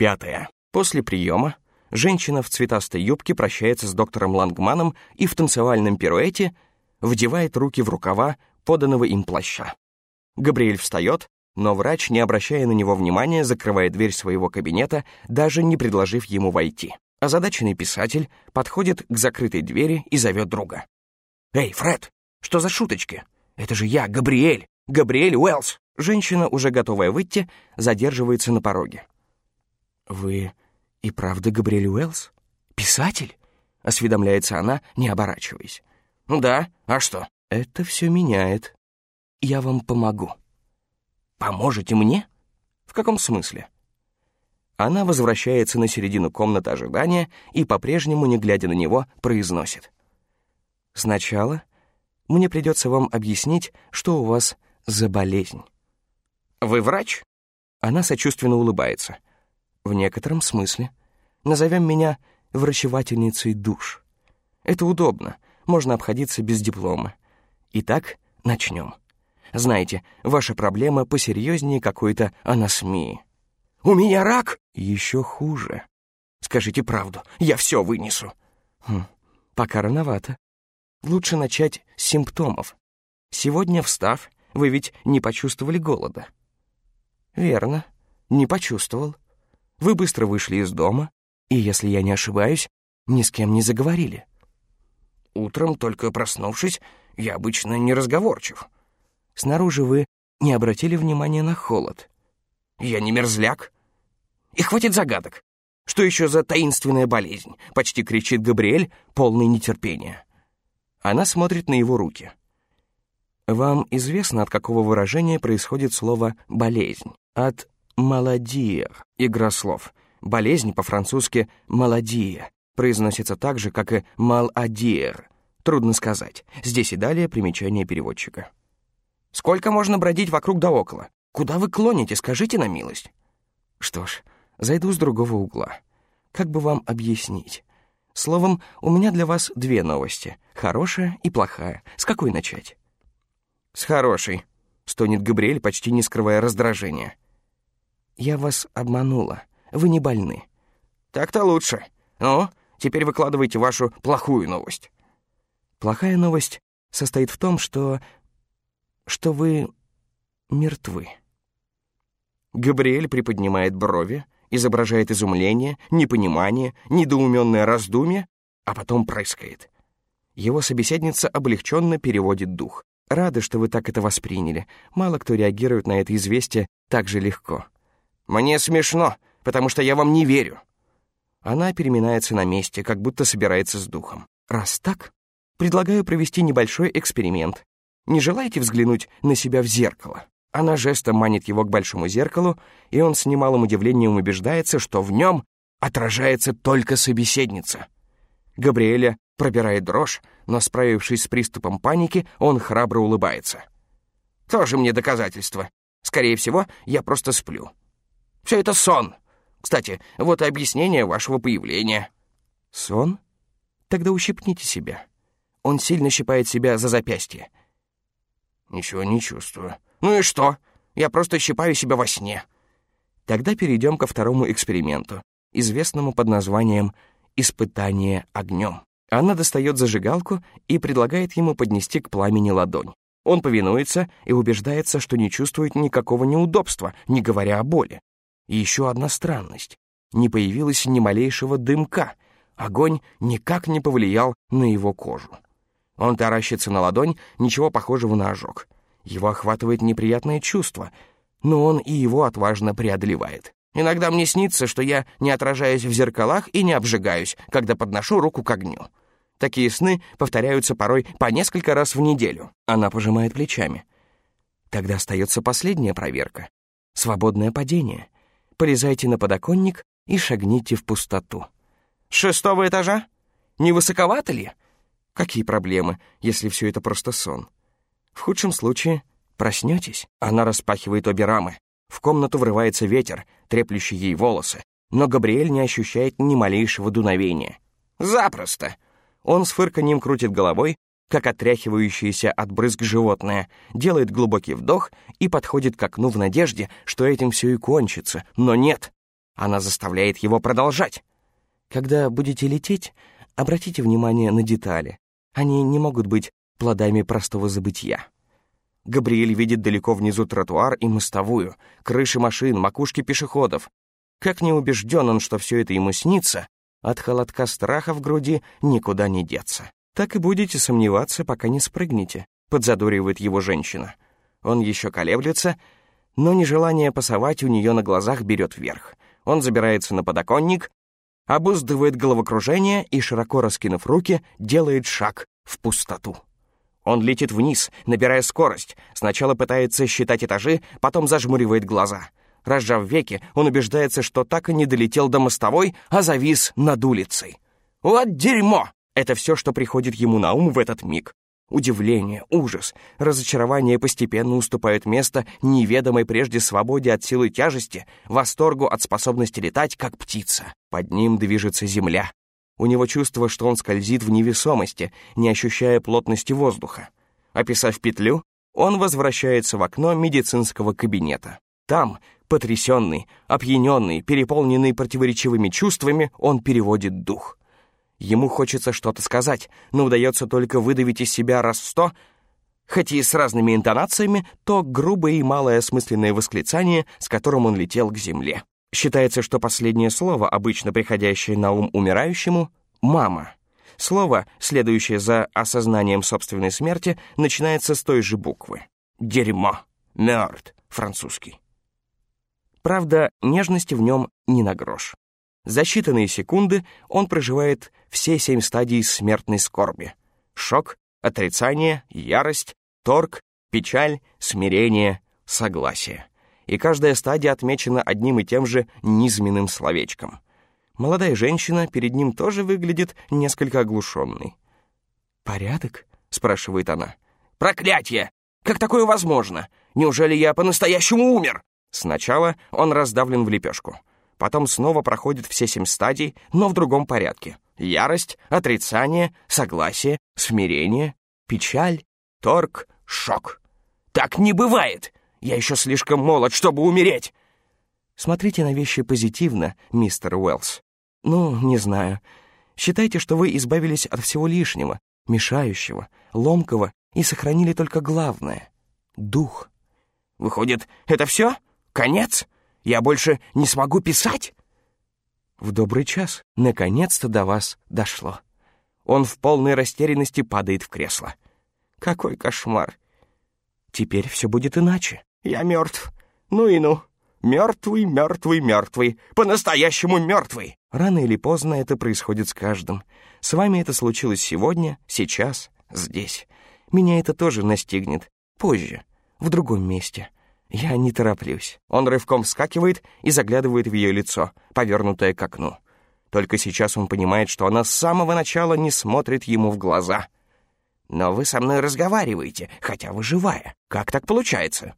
Пятое. После приема женщина в цветастой юбке прощается с доктором Лангманом и в танцевальном пируэте вдевает руки в рукава поданного им плаща. Габриэль встает, но врач, не обращая на него внимания, закрывает дверь своего кабинета, даже не предложив ему войти. Озадаченный писатель подходит к закрытой двери и зовет друга. «Эй, Фред, что за шуточки? Это же я, Габриэль, Габриэль Уэллс!» Женщина, уже готовая выйти, задерживается на пороге. «Вы и правда Габриэль Уэллс? Писатель?» — осведомляется она, не оборачиваясь. «Ну да, а что?» «Это все меняет. Я вам помогу». «Поможете мне? В каком смысле?» Она возвращается на середину комнаты ожидания и, по-прежнему, не глядя на него, произносит. «Сначала мне придется вам объяснить, что у вас за болезнь». «Вы врач?» Она сочувственно улыбается. «В некотором смысле. Назовем меня врачевательницей душ. Это удобно, можно обходиться без диплома. Итак, начнем. Знаете, ваша проблема посерьезнее какой-то анасмии». «У меня рак?» «Еще хуже». «Скажите правду, я все вынесу». Хм, пока рановато. Лучше начать с симптомов. Сегодня, встав, вы ведь не почувствовали голода. Верно, не почувствовал. Вы быстро вышли из дома, и, если я не ошибаюсь, ни с кем не заговорили. Утром, только проснувшись, я обычно не разговорчив. Снаружи вы не обратили внимания на холод. Я не мерзляк. И хватит загадок. Что еще за таинственная болезнь? Почти кричит Габриэль, полный нетерпения. Она смотрит на его руки. Вам известно, от какого выражения происходит слово «болезнь»? От «маладиер» — игра слов. Болезнь по-французски «маладия» произносится так же, как и «маладиер». Трудно сказать. Здесь и далее примечание переводчика. «Сколько можно бродить вокруг да около? Куда вы клоните, скажите на милость?» Что ж, зайду с другого угла. Как бы вам объяснить? Словом, у меня для вас две новости. Хорошая и плохая. С какой начать? С хорошей, стонет Габриэль, почти не скрывая раздражения. Я вас обманула. Вы не больны. Так-то лучше. Ну, теперь выкладывайте вашу плохую новость. Плохая новость состоит в том, что... что вы мертвы. Габриэль приподнимает брови, изображает изумление, непонимание, недоуменное раздумье, а потом прыскает. Его собеседница облегченно переводит дух. «Рада, что вы так это восприняли. Мало кто реагирует на это известие так же легко». «Мне смешно, потому что я вам не верю». Она переминается на месте, как будто собирается с духом. «Раз так, предлагаю провести небольшой эксперимент. Не желаете взглянуть на себя в зеркало?» Она жестом манит его к большому зеркалу, и он с немалым удивлением убеждается, что в нем отражается только собеседница. Габриэля пробирает дрожь, но, справившись с приступом паники, он храбро улыбается. «Тоже мне доказательство. Скорее всего, я просто сплю. Все это сон. Кстати, вот и объяснение вашего появления». «Сон? Тогда ущипните себя». Он сильно щипает себя за запястье. «Ничего не чувствую. Ну и что? Я просто щипаю себя во сне». Тогда перейдем ко второму эксперименту, известному под названием «испытание огнем». Она достает зажигалку и предлагает ему поднести к пламени ладонь. Он повинуется и убеждается, что не чувствует никакого неудобства, не говоря о боли. И еще одна странность. Не появилось ни малейшего дымка. Огонь никак не повлиял на его кожу. Он таращится на ладонь, ничего похожего на ожог. Его охватывает неприятное чувство, но он и его отважно преодолевает. Иногда мне снится, что я не отражаюсь в зеркалах и не обжигаюсь, когда подношу руку к огню. Такие сны повторяются порой по несколько раз в неделю. Она пожимает плечами. Тогда остается последняя проверка. Свободное падение. Полезайте на подоконник и шагните в пустоту. С шестого этажа? Не высоковато ли? Какие проблемы, если все это просто сон? В худшем случае проснетесь. Она распахивает обе рамы. В комнату врывается ветер, треплющий ей волосы, но Габриэль не ощущает ни малейшего дуновения. «Запросто!» Он с фырканьем крутит головой, как отряхивающееся от брызг животное, делает глубокий вдох и подходит к окну в надежде, что этим все и кончится. Но нет. Она заставляет его продолжать. Когда будете лететь, обратите внимание на детали. Они не могут быть плодами простого забытия. Габриэль видит далеко внизу тротуар и мостовую, крыши машин, макушки пешеходов. Как не убежден он, что все это ему снится, от холодка страха в груди никуда не деться. Так и будете сомневаться, пока не спрыгнете, подзадоривает его женщина. Он еще колеблется, но нежелание пасовать у нее на глазах берет вверх. Он забирается на подоконник, обуздывает головокружение и, широко раскинув руки, делает шаг в пустоту. Он летит вниз, набирая скорость. Сначала пытается считать этажи, потом зажмуривает глаза. Разжав веки, он убеждается, что так и не долетел до мостовой, а завис над улицей. «Вот дерьмо!» — это все, что приходит ему на ум в этот миг. Удивление, ужас, разочарование постепенно уступают место неведомой прежде свободе от силы тяжести, восторгу от способности летать, как птица. Под ним движется земля. У него чувство, что он скользит в невесомости, не ощущая плотности воздуха. Описав петлю, он возвращается в окно медицинского кабинета. Там, потрясенный, опьяненный, переполненный противоречивыми чувствами, он переводит дух. Ему хочется что-то сказать, но удается только выдавить из себя раз сто, хоть и с разными интонациями, то грубое и малоосмысленное восклицание, с которым он летел к земле. Считается, что последнее слово, обычно приходящее на ум умирающему, — «мама». Слово, следующее за осознанием собственной смерти, начинается с той же буквы. «Дерьмо», «мёрт», французский. Правда, нежности в нем не на грош. За считанные секунды он проживает все семь стадий смертной скорби. Шок, отрицание, ярость, торг, печаль, смирение, согласие. И каждая стадия отмечена одним и тем же низменным словечком. Молодая женщина перед ним тоже выглядит несколько оглушенной. «Порядок?» — спрашивает она. «Проклятье! Как такое возможно? Неужели я по-настоящему умер?» Сначала он раздавлен в лепешку — потом снова проходит все семь стадий, но в другом порядке. Ярость, отрицание, согласие, смирение, печаль, торг, шок. Так не бывает! Я еще слишком молод, чтобы умереть! Смотрите на вещи позитивно, мистер Уэллс. Ну, не знаю. Считайте, что вы избавились от всего лишнего, мешающего, ломкого и сохранили только главное — дух. Выходит, это все? Конец? Я больше не смогу писать?» В добрый час наконец-то до вас дошло. Он в полной растерянности падает в кресло. Какой кошмар! Теперь все будет иначе. Я мертв. Ну и ну. Мертвый, мертвый, мертвый. По-настоящему мертвый. Рано или поздно это происходит с каждым. С вами это случилось сегодня, сейчас, здесь. Меня это тоже настигнет. Позже, в другом месте. Я не тороплюсь. Он рывком вскакивает и заглядывает в ее лицо, повернутое к окну. Только сейчас он понимает, что она с самого начала не смотрит ему в глаза. «Но вы со мной разговариваете, хотя вы живая. Как так получается?»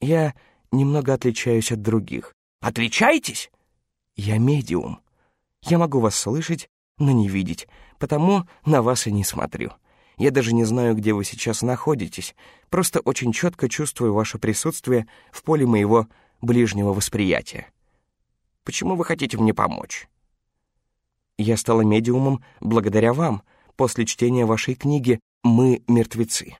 «Я немного отличаюсь от других». «Отличаетесь?» «Я медиум. Я могу вас слышать, но не видеть, потому на вас и не смотрю. Я даже не знаю, где вы сейчас находитесь, просто очень четко чувствую ваше присутствие в поле моего ближнего восприятия. Почему вы хотите мне помочь? Я стала медиумом благодаря вам, после чтения вашей книги «Мы мертвецы».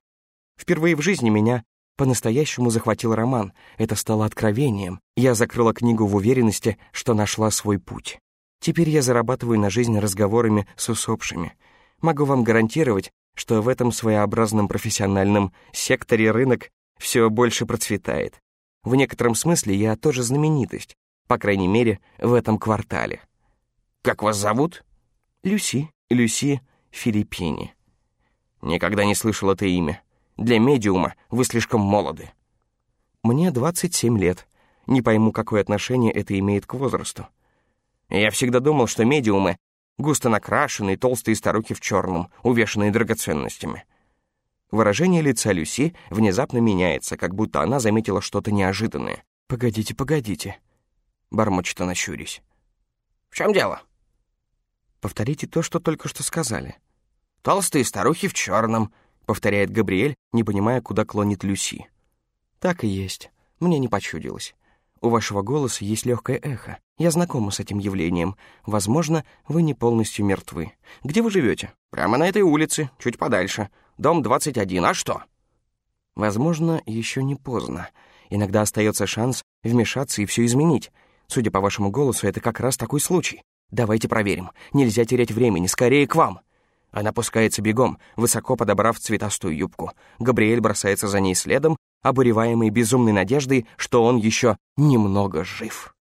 Впервые в жизни меня по-настоящему захватил роман. Это стало откровением. Я закрыла книгу в уверенности, что нашла свой путь. Теперь я зарабатываю на жизнь разговорами с усопшими. Могу вам гарантировать, что в этом своеобразном профессиональном секторе рынок все больше процветает. В некотором смысле я тоже знаменитость, по крайней мере, в этом квартале. «Как вас зовут?» «Люси, Люси Филиппини». «Никогда не слышал это имя. Для медиума вы слишком молоды». «Мне 27 лет. Не пойму, какое отношение это имеет к возрасту». «Я всегда думал, что медиумы густо накрашенные, толстые старухи в черном, увешанные драгоценностями. Выражение лица Люси внезапно меняется, как будто она заметила что-то неожиданное. «Погодите, погодите», — бормочет она щурясь. «В чем дело?» «Повторите то, что только что сказали». «Толстые старухи в черном», — повторяет Габриэль, не понимая, куда клонит Люси. «Так и есть. Мне не почудилось. У вашего голоса есть легкое эхо. Я знакома с этим явлением. Возможно, вы не полностью мертвы. Где вы живете? Прямо на этой улице, чуть подальше. Дом 21. А что? Возможно, еще не поздно. Иногда остается шанс вмешаться и все изменить. Судя по вашему голосу, это как раз такой случай. Давайте проверим. Нельзя терять времени. Скорее к вам. Она пускается бегом, высоко подобрав цветастую юбку. Габриэль бросается за ней следом, обуреваемый безумной надеждой, что он еще немного жив.